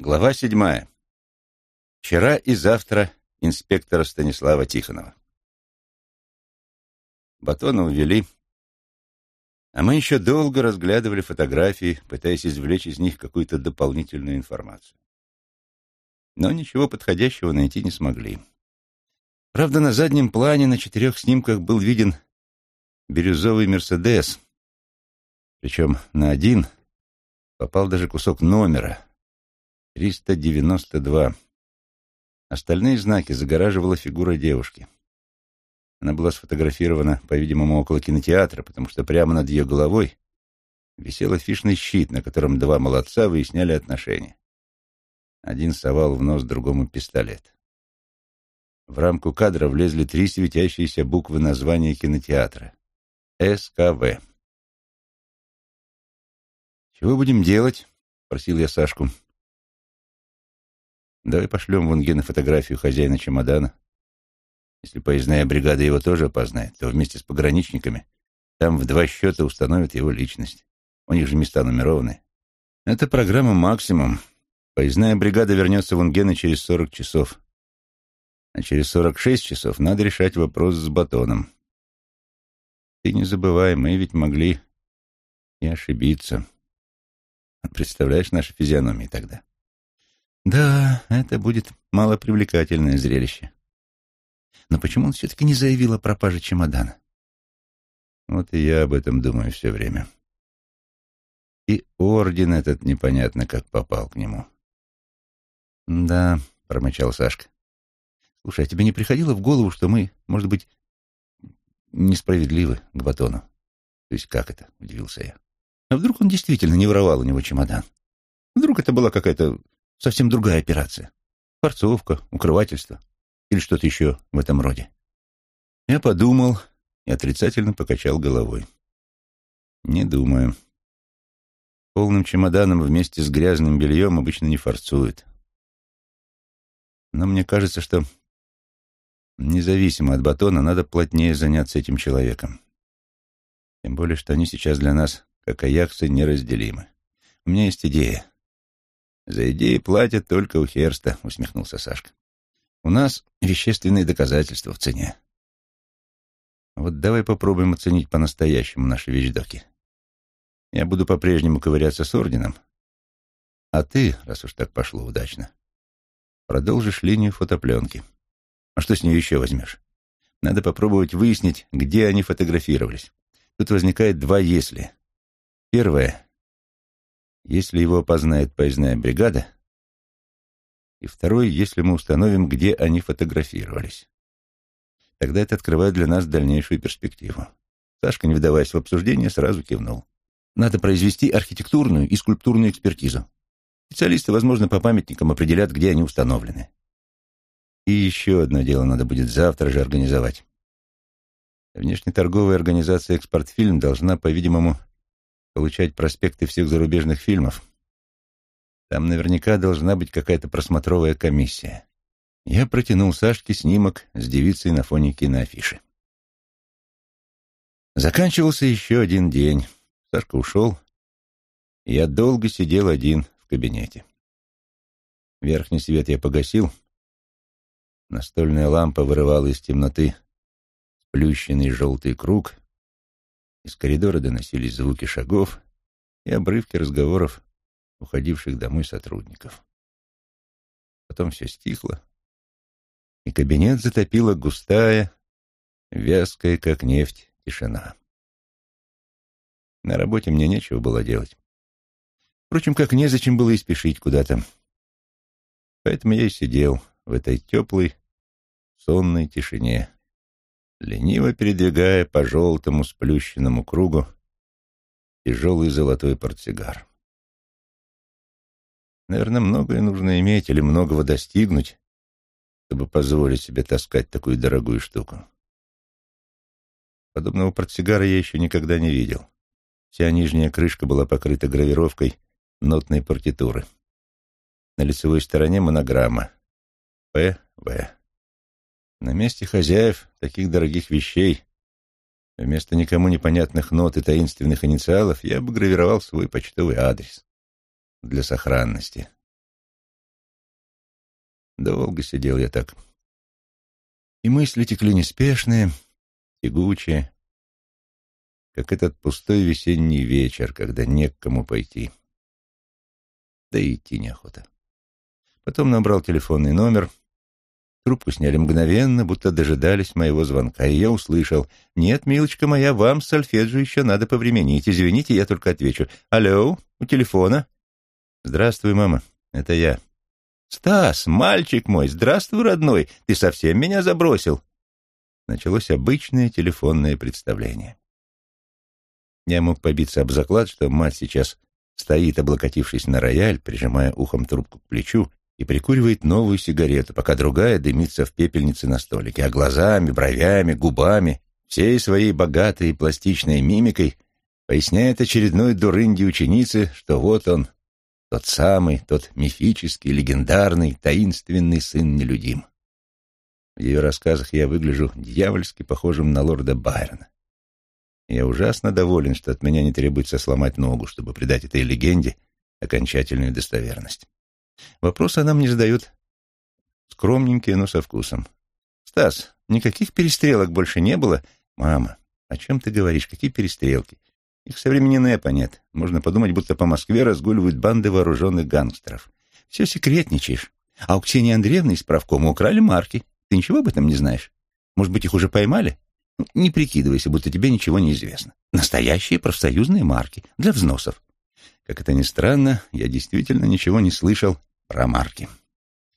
Глава седьмая. Вчера и завтра инспектора Станислава Тихонова. Батона увели, а мы еще долго разглядывали фотографии, пытаясь извлечь из них какую-то дополнительную информацию. Но ничего подходящего найти не смогли. Правда, на заднем плане на четырех снимках был виден бирюзовый «Мерседес», причем на один попал даже кусок номера — 392. Остальные знаки загораживала фигура девушки. Она была сфотографирована, по-видимому, около кинотеатра, потому что прямо над ее головой висел афишный щит, на котором два молодца выясняли отношения. Один совал в нос другому пистолет. В рамку кадра влезли три светящиеся буквы названия кинотеатра. СКВ. «Чего будем делать?» — спросил я Сашку. Давай пошлем в Унгена фотографию хозяина чемодана. Если поездная бригада его тоже опознает, то вместе с пограничниками там в два счета установят его личность. У них же места нумерованы. Это программа «Максимум». Поездная бригада вернется в Унгена через 40 часов. А через 46 часов надо решать вопрос с батоном. Ты не забывай, мы ведь могли и ошибиться. Представляешь наши физиономии тогда? Да, это будет малопривлекательное зрелище. Но почему он все-таки не заявил о пропаже чемодана? Вот и я об этом думаю все время. И орден этот непонятно как попал к нему. Да, промычал Сашка. Слушай, а тебе не приходило в голову, что мы, может быть, несправедливы к Батону? То есть как это? Удивился я. А вдруг он действительно не воровал у него чемодан? Вдруг это была какая-то совсем другая операция. Форцовка, укрывательство или что-то еще в этом роде. Я подумал и отрицательно покачал головой. Не думаю. Полным чемоданом вместе с грязным бельем обычно не форцуют. Но мне кажется, что независимо от батона надо плотнее заняться этим человеком. Тем более, что они сейчас для нас, как аяксы, неразделимы. У меня есть идея. «За идеи платят только у Херста», — усмехнулся Сашка. «У нас вещественные доказательства в цене. Вот давай попробуем оценить по-настоящему наши вещдоки. Я буду по-прежнему ковыряться с орденом, а ты, раз уж так пошло удачно, продолжишь линию фотопленки. А что с нее еще возьмешь? Надо попробовать выяснить, где они фотографировались. Тут возникает два «если». Первое если его опознает поездная бригада, и второй, если мы установим, где они фотографировались. Тогда это открывает для нас дальнейшую перспективу. Сашка, не вдаваясь в обсуждение, сразу кивнул. Надо произвести архитектурную и скульптурную экспертизу. Специалисты, возможно, по памятникам определят, где они установлены. И еще одно дело надо будет завтра же организовать. Внешнеторговая организация «Экспортфильм» должна, по-видимому, получать проспекты всех зарубежных фильмов. Там наверняка должна быть какая-то просмотровая комиссия. Я протянул Сашке снимок с девицей на фоне киноафиши. Заканчивался еще один день. Сашка ушел, я долго сидел один в кабинете. Верхний свет я погасил. Настольная лампа вырывала из темноты сплющенный желтый круг — из коридора доносились звуки шагов и обрывки разговоров уходивших домой сотрудников. Потом все стихло, и кабинет затопила густая, вязкая, как нефть, тишина. На работе мне нечего было делать. Впрочем, как незачем было и спешить куда-то. Поэтому я и сидел в этой теплой, сонной тишине, лениво передвигая по желтому сплющенному кругу тяжелый золотой портсигар. Наверное, многое нужно иметь или многого достигнуть, чтобы позволить себе таскать такую дорогую штуку. Подобного портсигара я еще никогда не видел. Вся нижняя крышка была покрыта гравировкой нотной партитуры. На лицевой стороне монограмма «П.В.» На месте хозяев таких дорогих вещей, вместо никому непонятных нот и таинственных инициалов, я бы гравировал свой почтовый адрес для сохранности. Долго сидел я так. И мысли текли неспешные, тягучие, как этот пустой весенний вечер, когда не к кому пойти. Да и идти неохота. Потом набрал телефонный номер. Трубку сняли мгновенно, будто дожидались моего звонка, и я услышал. «Нет, милочка моя, вам сольфеджио еще надо повременить. Извините, я только отвечу. Алло, у телефона?» «Здравствуй, мама, это я». «Стас, мальчик мой, здравствуй, родной, ты совсем меня забросил?» Началось обычное телефонное представление. Я мог побиться об заклад, что мать сейчас стоит, облокотившись на рояль, прижимая ухом трубку к плечу, и прикуривает новую сигарету, пока другая дымится в пепельнице на столике, а глазами, бровями, губами, всей своей богатой и пластичной мимикой поясняет очередной дурынде ученицы, что вот он, тот самый, тот мифический, легендарный, таинственный сын нелюдим. В ее рассказах я выгляжу дьявольски похожим на лорда Байрона. Я ужасно доволен, что от меня не требуется сломать ногу, чтобы придать этой легенде окончательную достоверность. Вопрос она мне задает скромненький, но со вкусом. «Стас, никаких перестрелок больше не было?» «Мама, о чем ты говоришь? Какие перестрелки? Их со времени НЭПа нет. Можно подумать, будто по Москве разгуливают банды вооруженных гангстеров. Все секретничаешь. А у Ксении Андреевны из правкома украли марки. Ты ничего об этом не знаешь? Может быть, их уже поймали? Ну, не прикидывайся, будто тебе ничего не известно. Настоящие профсоюзные марки для взносов. Как это ни странно, я действительно ничего не слышал про марки.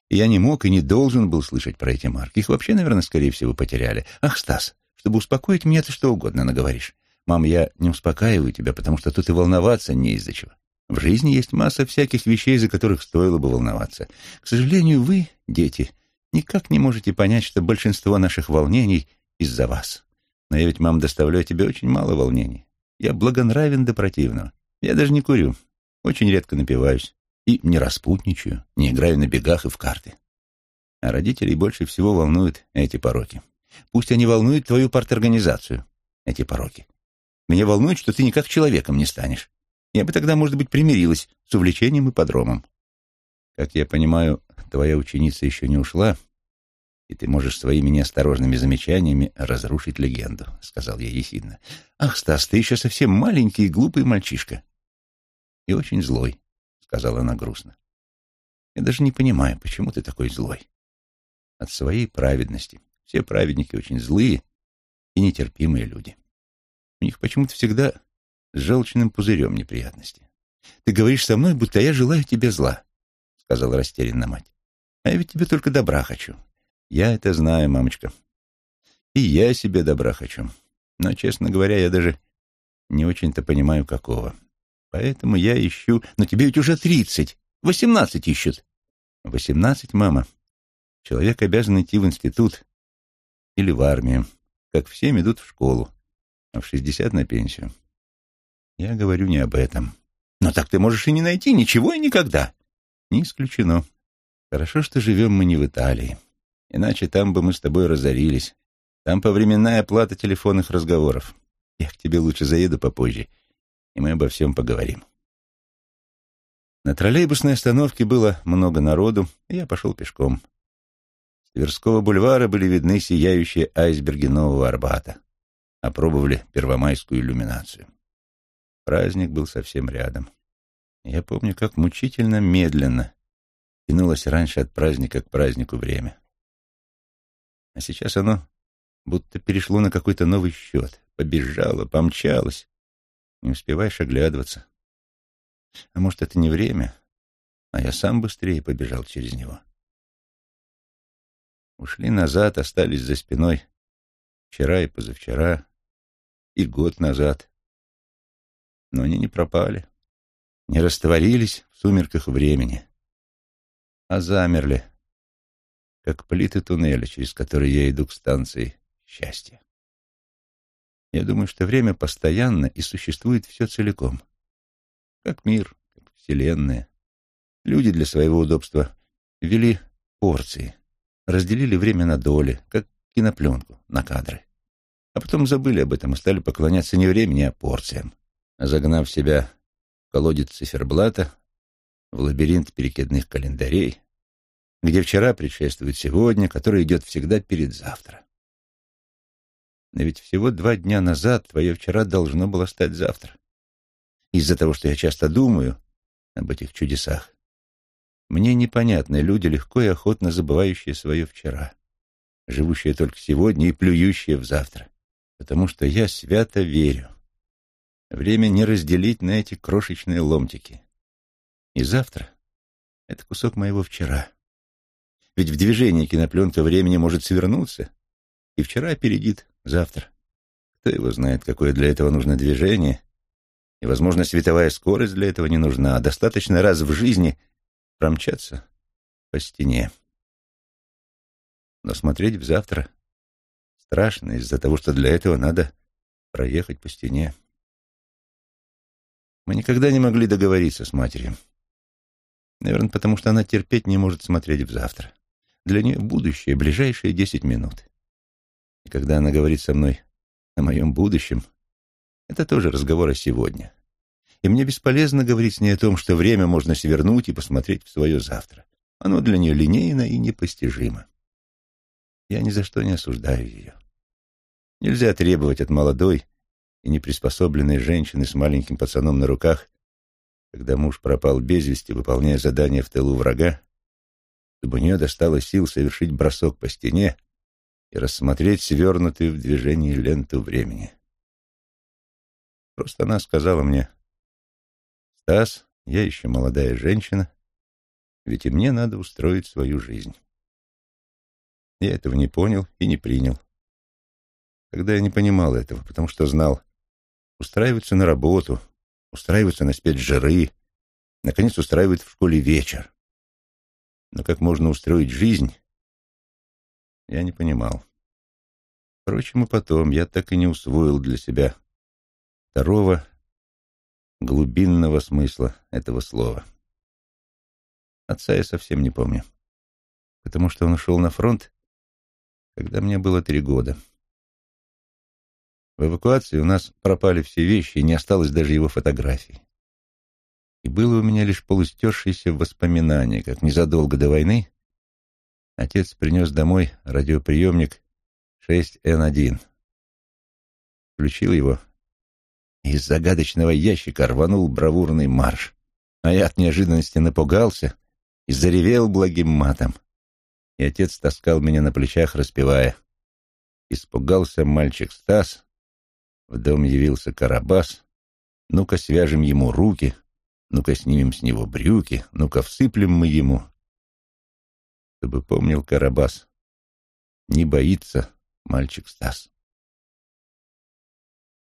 Я не мог и не должен был слышать про эти марки. Их вообще, наверное, скорее всего, потеряли. Ах, Стас, чтобы успокоить меня, ты что угодно наговоришь. Мам, я не успокаиваю тебя, потому что тут и волноваться не из-за чего. В жизни есть масса всяких вещей, за которых стоило бы волноваться. К сожалению, вы, дети, никак не можете понять, что большинство наших волнений из-за вас. Но я ведь, мам, доставляю тебе очень мало волнений. Я благонравен до противного. Я даже не курю, очень редко напиваюсь и не распутничаю, не играю на бегах и в карты. А родителей больше всего волнуют эти пороки. Пусть они волнуют твою парторганизацию, эти пороки. Меня волнует, что ты никак человеком не станешь. Я бы тогда, может быть, примирилась с увлечением и подромом. Как я понимаю, твоя ученица еще не ушла, и ты можешь своими неосторожными замечаниями разрушить легенду, — сказал я ехидно. Ах, Стас, ты еще совсем маленький и глупый мальчишка. И очень злой, — сказала она грустно. Я даже не понимаю, почему ты такой злой. От своей праведности. Все праведники очень злые и нетерпимые люди. У них почему-то всегда с желчным пузырем неприятности. «Ты говоришь со мной, будто я желаю тебе зла», — сказала растерянно мать. «А я ведь тебе только добра хочу». «Я это знаю, мамочка. И я себе добра хочу. Но, честно говоря, я даже не очень-то понимаю, какого. Поэтому я ищу... Но тебе ведь уже тридцать. Восемнадцать ищут». «Восемнадцать, мама. Человек обязан идти в институт или в армию, как всем идут в школу а в шестьдесят на пенсию. Я говорю не об этом. Но так ты можешь и не найти ничего и никогда. Не исключено. Хорошо, что живем мы не в Италии. Иначе там бы мы с тобой разорились. Там повременная оплата телефонных разговоров. Я к тебе лучше заеду попозже, и мы обо всем поговорим. На троллейбусной остановке было много народу, и я пошел пешком. С Тверского бульвара были видны сияющие айсберги Нового Арбата опробовали первомайскую иллюминацию. Праздник был совсем рядом. Я помню, как мучительно медленно тянулось раньше от праздника к празднику время. А сейчас оно будто перешло на какой-то новый счет, побежало, помчалось. Не успеваешь оглядываться. А может, это не время, а я сам быстрее побежал через него. Ушли назад, остались за спиной вчера и позавчера, и год назад. Но они не пропали, не растворились в сумерках времени, а замерли, как плиты туннеля, через которые я иду к станции счастья. Я думаю, что время постоянно и существует все целиком, как мир, как вселенная. Люди для своего удобства ввели порции, разделили время на доли, как кинопленку на кадры а потом забыли об этом и стали поклоняться не времени, а порциям. Загнав себя в колодец циферблата, в лабиринт перекидных календарей, где вчера предшествует сегодня, который идет всегда перед завтра. Но ведь всего два дня назад твое вчера должно было стать завтра. Из-за того, что я часто думаю об этих чудесах, мне непонятны люди, легко и охотно забывающие свое вчера, живущие только сегодня и плюющие в завтра, потому что я свято верю. Время не разделить на эти крошечные ломтики. И завтра — это кусок моего вчера. Ведь в движении кинопленка времени может свернуться, и вчера опередит завтра. Кто его знает, какое для этого нужно движение, и, возможно, световая скорость для этого не нужна, а достаточно раз в жизни промчаться по стене. Но смотреть в завтра страшно из-за того, что для этого надо проехать по стене. Мы никогда не могли договориться с матерью. Наверное, потому что она терпеть не может смотреть в завтра. Для нее будущее — ближайшие десять минут. И когда она говорит со мной о моем будущем, это тоже разговор о сегодня. И мне бесполезно говорить с ней о том, что время можно свернуть и посмотреть в свое завтра. Оно для нее линейно и непостижимо. Я ни за что не осуждаю ее. Нельзя требовать от молодой и неприспособленной женщины с маленьким пацаном на руках, когда муж пропал без вести, выполняя задание в тылу врага, чтобы у нее достало сил совершить бросок по стене и рассмотреть свернутую в движении ленту времени. Просто она сказала мне, «Стас, я еще молодая женщина, ведь и мне надо устроить свою жизнь». Я этого не понял и не принял. Тогда я не понимал этого, потому что знал, устраиваться на работу, устраиваться на спецжиры, наконец устраивают в школе вечер. Но как можно устроить жизнь, я не понимал. Впрочем, и потом я так и не усвоил для себя второго глубинного смысла этого слова. Отца я совсем не помню, потому что он ушел на фронт, когда мне было три года. В эвакуации у нас пропали все вещи, и не осталось даже его фотографий и было у меня лишь полустершееся воспоминание, как незадолго до войны отец принес домой радиоприемник 6Н1. Включил его, из загадочного ящика рванул бравурный марш, а я от неожиданности напугался и заревел благим матом. И отец таскал меня на плечах, распевая. Испугался мальчик Стас, в дом явился Карабас, ну-ка свяжем ему руки — ну-ка снимем с него брюки, ну-ка всыплем мы ему. Чтобы помнил Карабас, не боится мальчик Стас.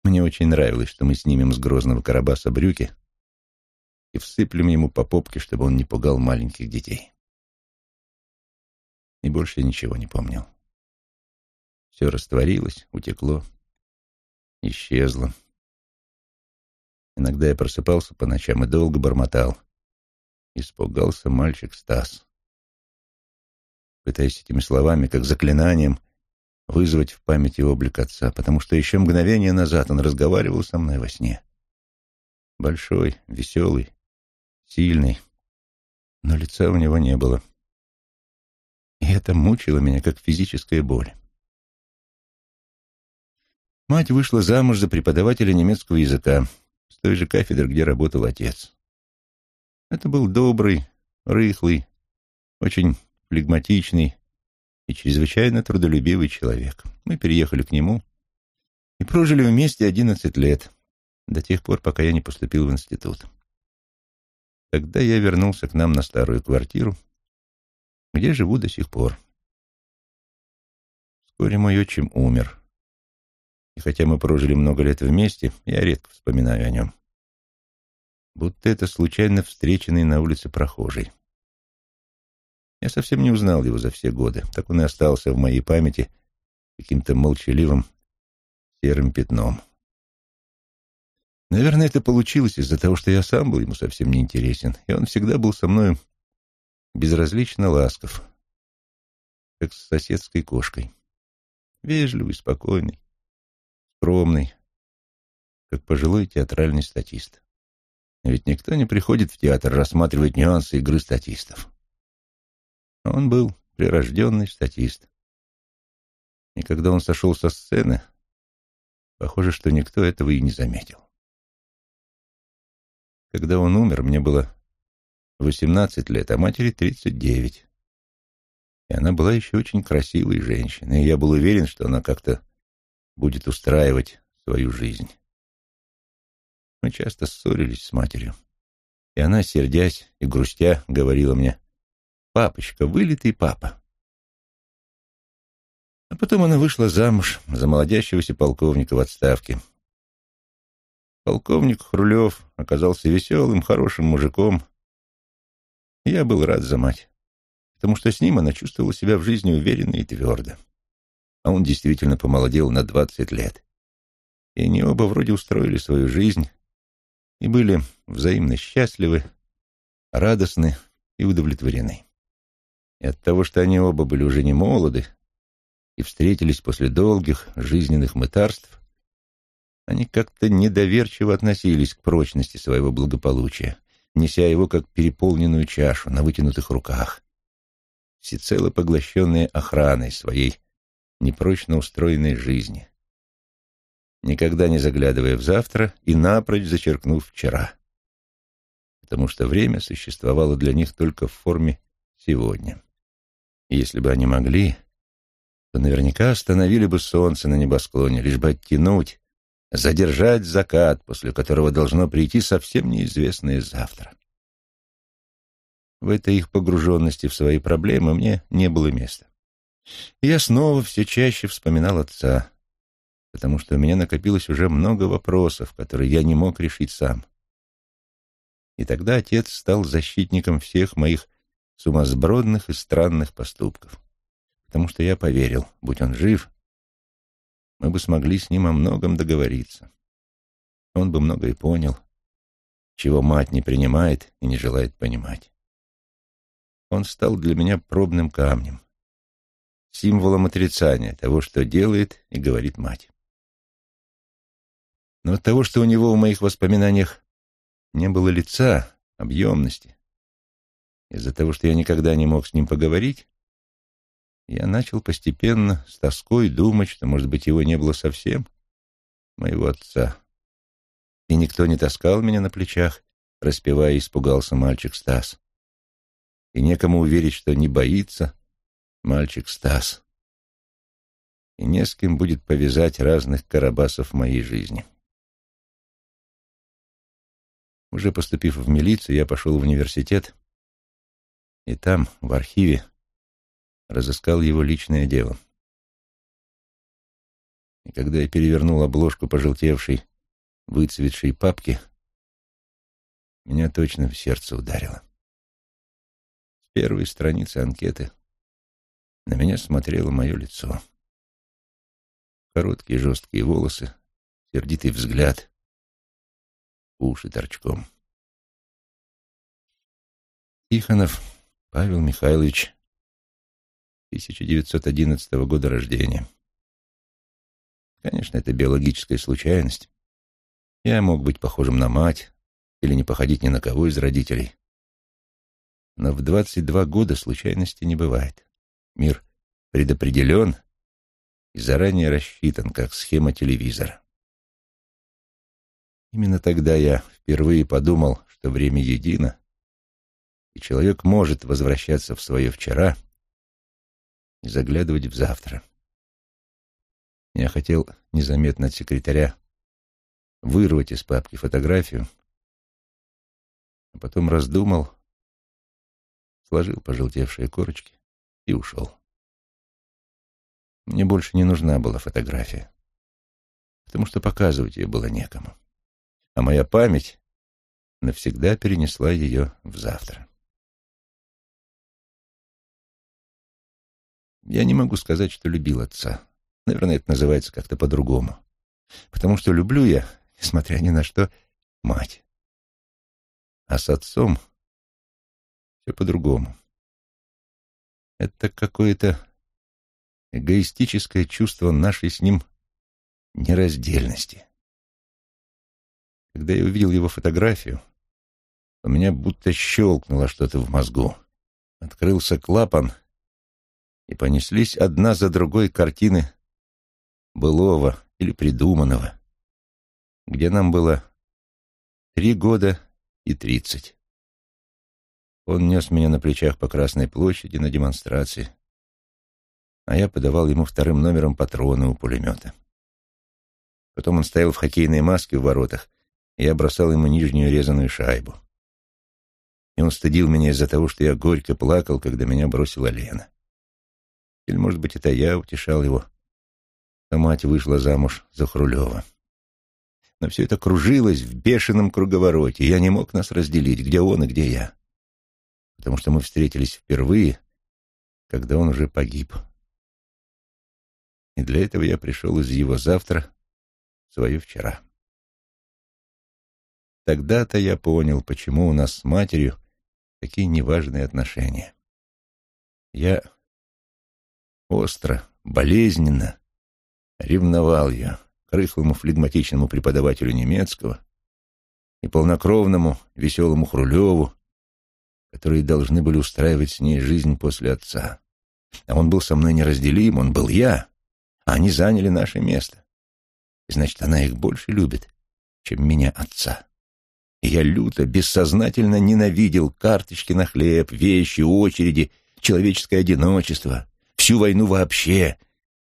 Мне очень нравилось, что мы снимем с грозного Карабаса брюки и всыплем ему по попке, чтобы он не пугал маленьких детей. И больше ничего не помнил. Все растворилось, утекло, исчезло. Иногда я просыпался по ночам и долго бормотал. Испугался мальчик Стас. Пытаясь этими словами, как заклинанием, вызвать в памяти облик отца, потому что еще мгновение назад он разговаривал со мной во сне. Большой, веселый, сильный, но лица у него не было. И это мучило меня, как физическая боль. Мать вышла замуж за преподавателя немецкого языка, с той же кафедры, где работал отец. Это был добрый, рыхлый, очень флегматичный и чрезвычайно трудолюбивый человек. Мы переехали к нему и прожили вместе одиннадцать лет, до тех пор, пока я не поступил в институт. Тогда я вернулся к нам на старую квартиру, где живу до сих пор. Вскоре мой отчим умер. И хотя мы прожили много лет вместе, я редко вспоминаю о нем. Будто это случайно встреченный на улице прохожий. Я совсем не узнал его за все годы. Так он и остался в моей памяти каким-то молчаливым серым пятном. Наверное, это получилось из-за того, что я сам был ему совсем не интересен, и он всегда был со мною безразлично ласков, как с соседской кошкой. Вежливый, спокойный, скромный, как пожилой театральный статист. Ведь никто не приходит в театр рассматривать нюансы игры статистов. Он был прирожденный статист. И когда он сошел со сцены, похоже, что никто этого и не заметил. Когда он умер, мне было 18 лет, а матери 39. И она была еще очень красивой женщиной, и я был уверен, что она как-то будет устраивать свою жизнь. Мы часто ссорились с матерью, и она, сердясь и грустя, говорила мне, «Папочка, вылитый папа». А потом она вышла замуж за молодящегося полковника в отставке. Полковник Хрулев оказался веселым, хорошим мужиком. Я был рад за мать, потому что с ним она чувствовала себя в жизни уверенно и твердо. А он действительно помолодел на двадцать лет. И они оба вроде устроили свою жизнь и были взаимно счастливы, радостны и удовлетворены. И от того, что они оба были уже не молоды и встретились после долгих жизненных мытарств, они как-то недоверчиво относились к прочности своего благополучия, неся его как переполненную чашу на вытянутых руках, всецело поглощенные охраной своей непрочно устроенной жизни, никогда не заглядывая в завтра и напрочь зачеркнув вчера, потому что время существовало для них только в форме сегодня. Если бы они могли, то наверняка остановили бы солнце на небосклоне, лишь бы оттянуть, задержать закат, после которого должно прийти совсем неизвестное завтра. В этой их погруженности в свои проблемы мне не было места. Я снова все чаще вспоминал отца, потому что у меня накопилось уже много вопросов, которые я не мог решить сам. И тогда отец стал защитником всех моих сумасбродных и странных поступков, потому что я поверил, будь он жив, мы бы смогли с ним о многом договориться. Он бы многое понял, чего мать не принимает и не желает понимать. Он стал для меня пробным камнем, символом отрицания того, что делает и говорит мать. Но от того, что у него в моих воспоминаниях не было лица, объемности, из-за того, что я никогда не мог с ним поговорить, я начал постепенно с тоской думать, что, может быть, его не было совсем, моего отца. И никто не таскал меня на плечах, распевая, испугался мальчик Стас. И некому уверить, что не боится мальчик Стас. И не с кем будет повязать разных карабасов моей жизни. Уже поступив в милицию, я пошел в университет, и там, в архиве, разыскал его личное дело. И когда я перевернул обложку пожелтевшей, выцветшей папки, меня точно в сердце ударило. С первой страницы анкеты на меня смотрело мое лицо. Короткие жесткие волосы, сердитый взгляд, уши торчком. Тихонов Павел Михайлович, 1911 года рождения. Конечно, это биологическая случайность. Я мог быть похожим на мать или не походить ни на кого из родителей. Но в 22 года случайности не бывает. Мир предопределен и заранее рассчитан, как схема телевизора. Именно тогда я впервые подумал, что время едино, и человек может возвращаться в свое вчера и заглядывать в завтра. Я хотел незаметно от секретаря вырвать из папки фотографию, а потом раздумал, сложил пожелтевшие корочки и ушел. Мне больше не нужна была фотография, потому что показывать ее было некому а моя память навсегда перенесла ее в завтра. Я не могу сказать, что любил отца. Наверное, это называется как-то по-другому. Потому что люблю я, несмотря ни на что, мать. А с отцом все по-другому. Это какое-то эгоистическое чувство нашей с ним нераздельности. Когда я увидел его фотографию, у меня будто щелкнуло что-то в мозгу, открылся клапан, и понеслись одна за другой картины былого или придуманного, где нам было три года и тридцать. Он нес меня на плечах по Красной площади на демонстрации, а я подавал ему вторым номером патроны у пулемета. Потом он стоял в хоккейной маске в воротах, и я бросал ему нижнюю резаную шайбу. И он стыдил меня из-за того, что я горько плакал, когда меня бросила Лена. Или, может быть, это я утешал его, а мать вышла замуж за Хрулева. Но все это кружилось в бешеном круговороте, я не мог нас разделить, где он и где я. Потому что мы встретились впервые, когда он уже погиб. И для этого я пришел из его завтра в свое вчера. Тогда-то я понял, почему у нас с матерью такие неважные отношения. Я остро, болезненно ревновал ее к рыхлому флегматичному преподавателю немецкого и полнокровному веселому Хрулеву, которые должны были устраивать с ней жизнь после отца. А он был со мной неразделим, он был я, а они заняли наше место. И значит, она их больше любит, чем меня, отца. И я люто, бессознательно ненавидел карточки на хлеб, вещи, очереди, человеческое одиночество, всю войну вообще,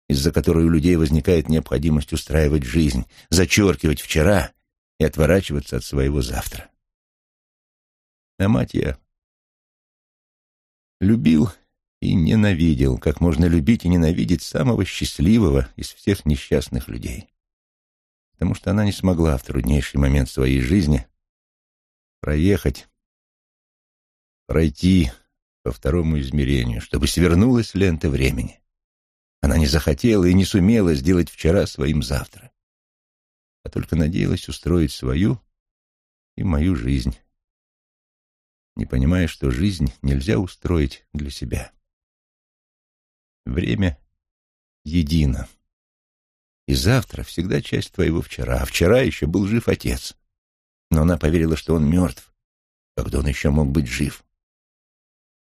из-за которой у людей возникает необходимость устраивать жизнь, зачеркивать вчера и отворачиваться от своего завтра. А мать я любил и ненавидел, как можно любить и ненавидеть самого счастливого из всех несчастных людей. Потому что она не смогла в труднейший момент своей жизни проехать, пройти по второму измерению, чтобы свернулась лента времени. Она не захотела и не сумела сделать вчера своим завтра, а только надеялась устроить свою и мою жизнь, не понимая, что жизнь нельзя устроить для себя. Время едино. И завтра всегда часть твоего вчера, а вчера еще был жив отец. Но она поверила, что он мертв, когда он еще мог быть жив.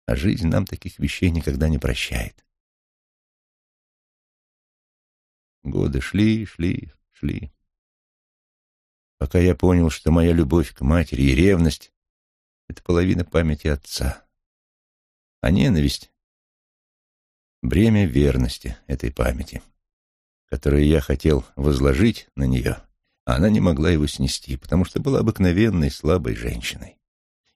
А жизнь нам таких вещей никогда не прощает. Годы шли, шли, шли. Пока я понял, что моя любовь к матери и ревность — это половина памяти отца. А ненависть — бремя верности этой памяти, которую я хотел возложить на нее, а она не могла его снести, потому что была обыкновенной слабой женщиной.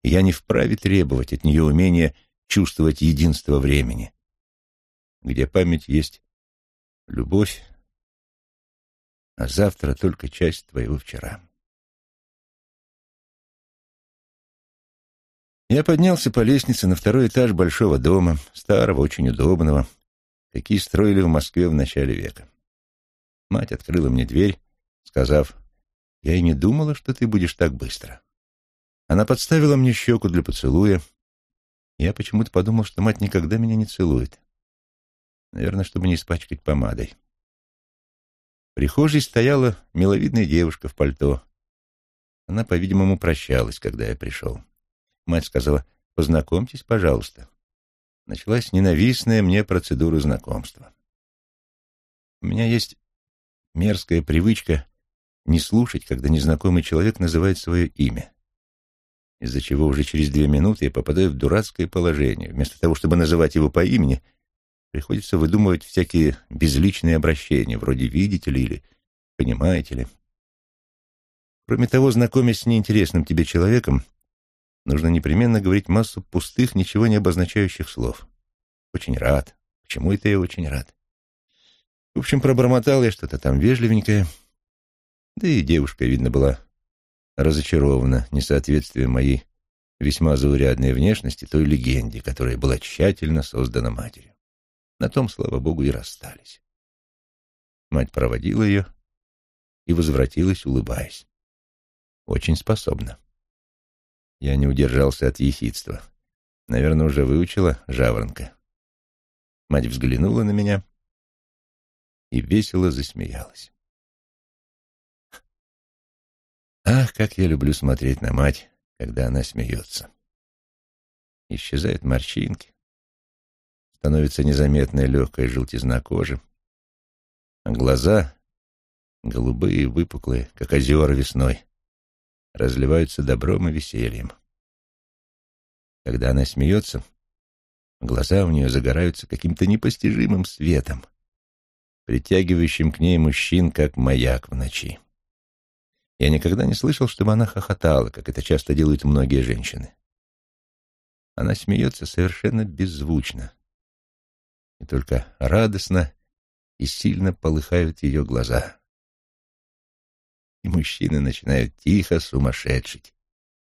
И я не вправе требовать от нее умения чувствовать единство времени, где память есть любовь, а завтра только часть твоего вчера. Я поднялся по лестнице на второй этаж большого дома, старого, очень удобного, какие строили в Москве в начале века. Мать открыла мне дверь, сказав, «Я и не думала, что ты будешь так быстро». Она подставила мне щеку для поцелуя. Я почему-то подумал, что мать никогда меня не целует. Наверное, чтобы не испачкать помадой прихожей стояла миловидная девушка в пальто. Она, по-видимому, прощалась, когда я пришел. Мать сказала, «Познакомьтесь, пожалуйста». Началась ненавистная мне процедура знакомства. У меня есть мерзкая привычка не слушать, когда незнакомый человек называет свое имя, из-за чего уже через две минуты я попадаю в дурацкое положение. Вместо того, чтобы называть его по имени — Приходится выдумывать всякие безличные обращения, вроде «видите ли» или «понимаете ли». Кроме того, знакомясь с неинтересным тебе человеком, нужно непременно говорить массу пустых, ничего не обозначающих слов. Очень рад. Почему это я очень рад? В общем, пробормотал я что-то там вежливенькое. Да и девушка, видно, была разочарована несоответствием моей весьма заурядной внешности той легенде, которая была тщательно создана матерью. На том, слава богу, и расстались. Мать проводила ее и возвратилась, улыбаясь. Очень способна. Я не удержался от ехидства. Наверное, уже выучила жаворонка. Мать взглянула на меня и весело засмеялась. Ах, как я люблю смотреть на мать, когда она смеется. Исчезают морщинки, становится незаметная легкая желтизна кожи, а глаза, голубые и выпуклые, как озера весной, разливаются добром и весельем. Когда она смеется, глаза у нее загораются каким-то непостижимым светом, притягивающим к ней мужчин, как маяк в ночи. Я никогда не слышал, чтобы она хохотала, как это часто делают многие женщины. Она смеется совершенно беззвучно, и только радостно и сильно полыхают ее глаза. И мужчины начинают тихо сумасшедшить,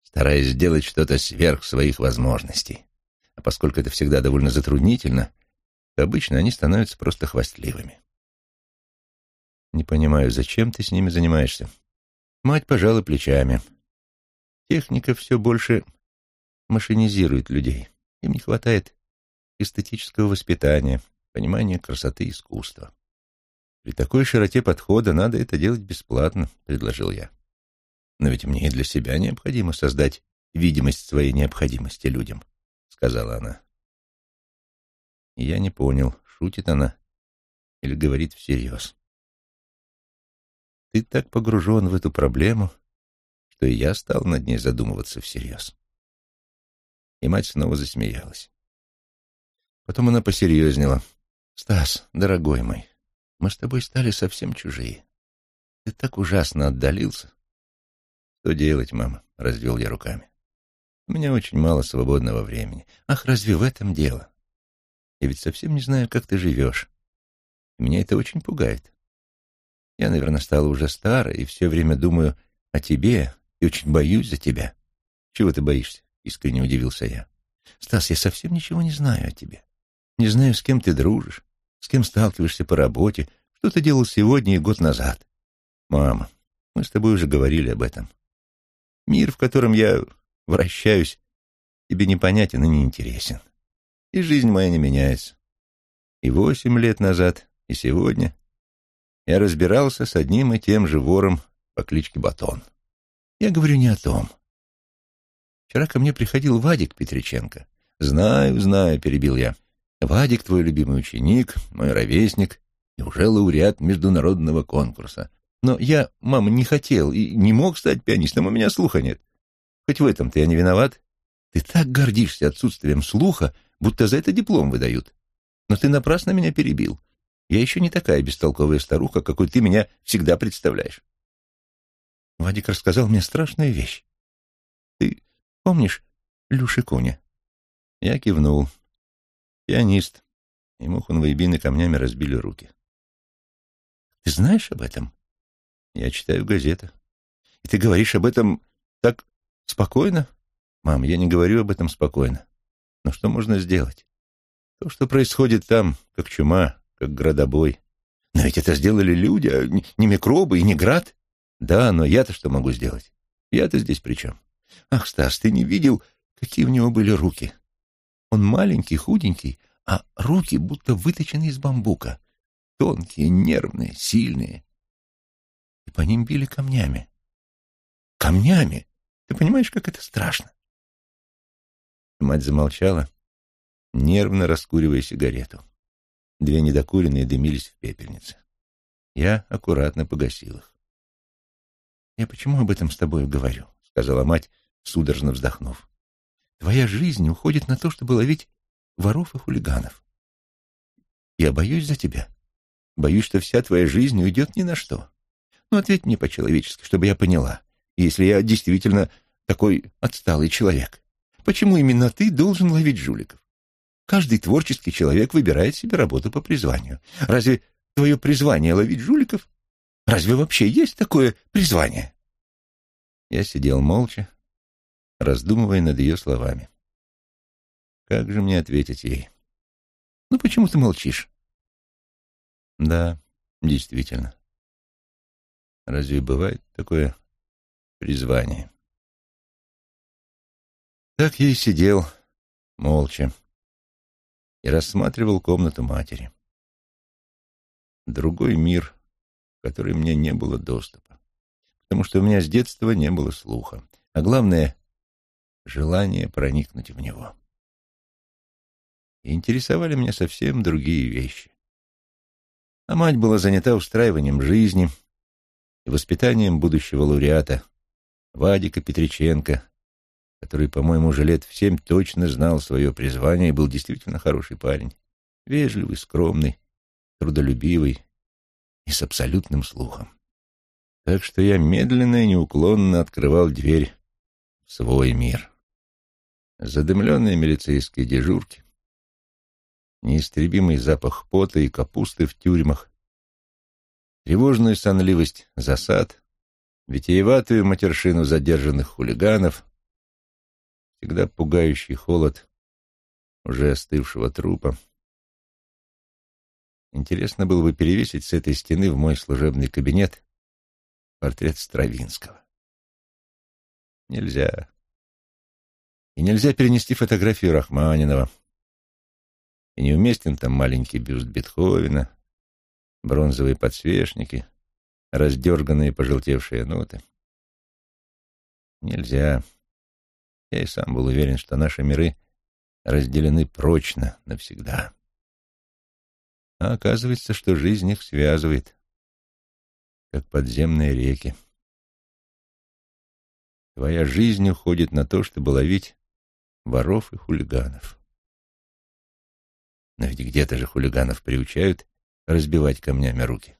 стараясь сделать что-то сверх своих возможностей. А поскольку это всегда довольно затруднительно, то обычно они становятся просто хвастливыми. Не понимаю, зачем ты с ними занимаешься? Мать пожала плечами. Техника все больше машинизирует людей. Им не хватает эстетического воспитания, понимания красоты искусства. При такой широте подхода надо это делать бесплатно, предложил я. Но ведь мне и для себя необходимо создать видимость своей необходимости людям, сказала она. Я не понял, шутит она или говорит всерьез. Ты так погружен в эту проблему, что и я стал над ней задумываться всерьез. И мать снова засмеялась. Потом она посерьезнела. «Стас, дорогой мой, мы с тобой стали совсем чужие. Ты так ужасно отдалился». «Что делать, мама?» — развел я руками. «У меня очень мало свободного времени. Ах, разве в этом дело? Я ведь совсем не знаю, как ты живешь. И меня это очень пугает. Я, наверное, стала уже старой и все время думаю о тебе и очень боюсь за тебя. Чего ты боишься? Искренне удивился я. Стас, я совсем ничего не знаю о тебе. Не знаю, с кем ты дружишь, с кем сталкиваешься по работе, что ты делал сегодня и год назад. Мама, мы с тобой уже говорили об этом. Мир, в котором я вращаюсь, тебе непонятен и неинтересен. И жизнь моя не меняется. И восемь лет назад, и сегодня я разбирался с одним и тем же вором по кличке Батон. Я говорю не о том. Вчера ко мне приходил Вадик Петриченко. «Знаю, знаю», — перебил я. «Вадик твой любимый ученик, мой ровесник и уже лауреат международного конкурса. Но я, мама, не хотел и не мог стать пианистом, у меня слуха нет. Хоть в этом-то я не виноват. Ты так гордишься отсутствием слуха, будто за это диплом выдают. Но ты напрасно меня перебил. Я еще не такая бестолковая старуха, какой ты меня всегда представляешь. Вадик рассказал мне страшную вещь. Ты помнишь Люши Коня? Я кивнул. Пианист. Ему хунвейбины камнями разбили руки. Ты знаешь об этом? Я читаю газеты. И ты говоришь об этом так спокойно? Мам, я не говорю об этом спокойно. Но что можно сделать? То, что происходит там, как чума, как градобой. Но ведь это сделали люди, а не микробы и не град. Да, но я-то что могу сделать? Я-то здесь при чем? Ах, Стас, ты не видел, какие у него были руки? Он маленький, худенький, а руки будто выточены из бамбука. Тонкие, нервные, сильные. И по ним били камнями. Камнями? Ты понимаешь, как это страшно? Мать замолчала, нервно раскуривая сигарету. Две недокуренные дымились в пепельнице. Я аккуратно погасил их. «Я почему об этом с тобой говорю?» — сказала мать, судорожно вздохнув. «Твоя жизнь уходит на то, чтобы ловить воров и хулиганов. Я боюсь за тебя. Боюсь, что вся твоя жизнь уйдет ни на что. Ну, ответь мне по-человечески, чтобы я поняла, если я действительно такой отсталый человек. Почему именно ты должен ловить жуликов? Каждый творческий человек выбирает себе работу по призванию. Разве твое призвание ловить жуликов? Разве вообще есть такое призвание? Я сидел молча, раздумывая над ее словами. Как же мне ответить ей? Ну почему ты молчишь? Да, действительно. Разве бывает такое призвание? Так я и сидел, молча и рассматривал комнату матери. Другой мир, в который мне не было доступа, потому что у меня с детства не было слуха, а главное — желание проникнуть в него. и интересовали меня совсем другие вещи. А мать была занята устраиванием жизни и воспитанием будущего лауреата Вадика Петриченко, который, по-моему, уже лет в семь точно знал свое призвание и был действительно хороший парень, вежливый, скромный, трудолюбивый и с абсолютным слухом. Так что я медленно и неуклонно открывал дверь в свой мир. Задымленные милицейские дежурки, неистребимый запах пота и капусты в тюрьмах, тревожную сонливость засад, витиеватую матершину задержанных хулиганов, всегда пугающий холод уже остывшего трупа. Интересно было бы перевесить с этой стены в мой служебный кабинет портрет Стравинского. Нельзя. И нельзя перенести фотографию Рахманинова. И неуместен там маленький бюст Бетховена, бронзовые подсвечники, раздерганные пожелтевшие ноты. Нельзя. Я и сам был уверен, что наши миры разделены прочно навсегда. А оказывается, что жизнь их связывает, как подземные реки. Твоя жизнь уходит на то, чтобы ловить воров и хулиганов. Но ведь где-то же хулиганов приучают разбивать камнями руки.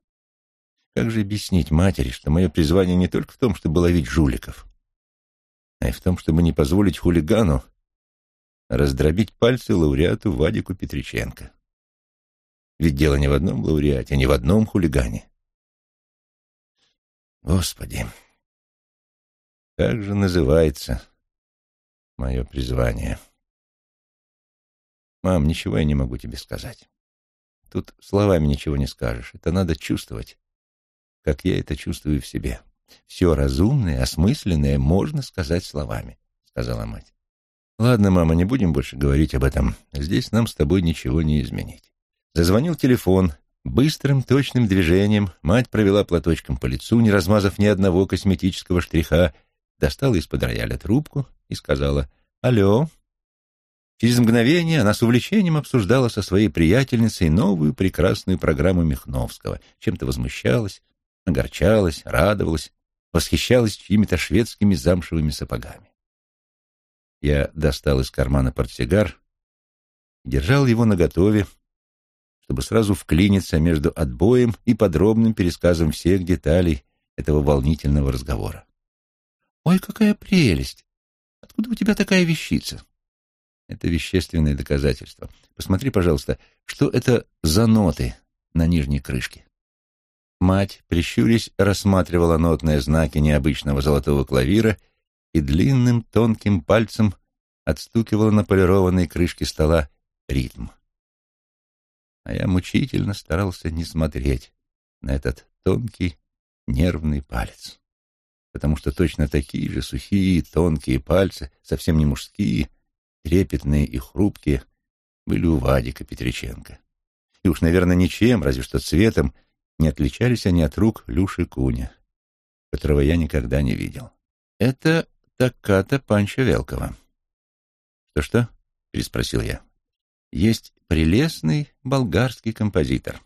Как же объяснить матери, что мое призвание не только в том, чтобы ловить жуликов, а и в том, чтобы не позволить хулигану раздробить пальцы лауреату Вадику Петриченко? Ведь дело не в одном лауреате, не в одном хулигане. Господи, как же называется мое призвание? Мам, ничего я не могу тебе сказать. Тут словами ничего не скажешь. Это надо чувствовать, как я это чувствую в себе. Все разумное, осмысленное можно сказать словами, сказала мать. Ладно, мама, не будем больше говорить об этом. Здесь нам с тобой ничего не изменить. Зазвонил телефон. Быстрым, точным движением мать провела платочком по лицу, не размазав ни одного косметического штриха, достала из-под рояля трубку и сказала «Алло». Через мгновение она с увлечением обсуждала со своей приятельницей новую прекрасную программу Михновского, чем-то возмущалась, огорчалась, радовалась, восхищалась чьими-то шведскими замшевыми сапогами. Я достал из кармана портсигар, держал его наготове, чтобы сразу вклиниться между отбоем и подробным пересказом всех деталей этого волнительного разговора. «Ой, какая прелесть! Откуда у тебя такая вещица?» «Это вещественное доказательство. Посмотри, пожалуйста, что это за ноты на нижней крышке?» Мать, прищурясь, рассматривала нотные знаки необычного золотого клавира и длинным тонким пальцем отстукивала на полированной крышке стола ритм а я мучительно старался не смотреть на этот тонкий нервный палец, потому что точно такие же сухие тонкие пальцы, совсем не мужские, трепетные и хрупкие, были у Вадика Петриченко. И уж, наверное, ничем, разве что цветом, не отличались они от рук Люши Куня, которого я никогда не видел. Это Таката Панча Велкова. «Что-что?» — переспросил я есть прелестный болгарский композитор.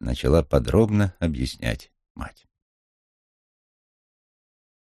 Начала подробно объяснять мать.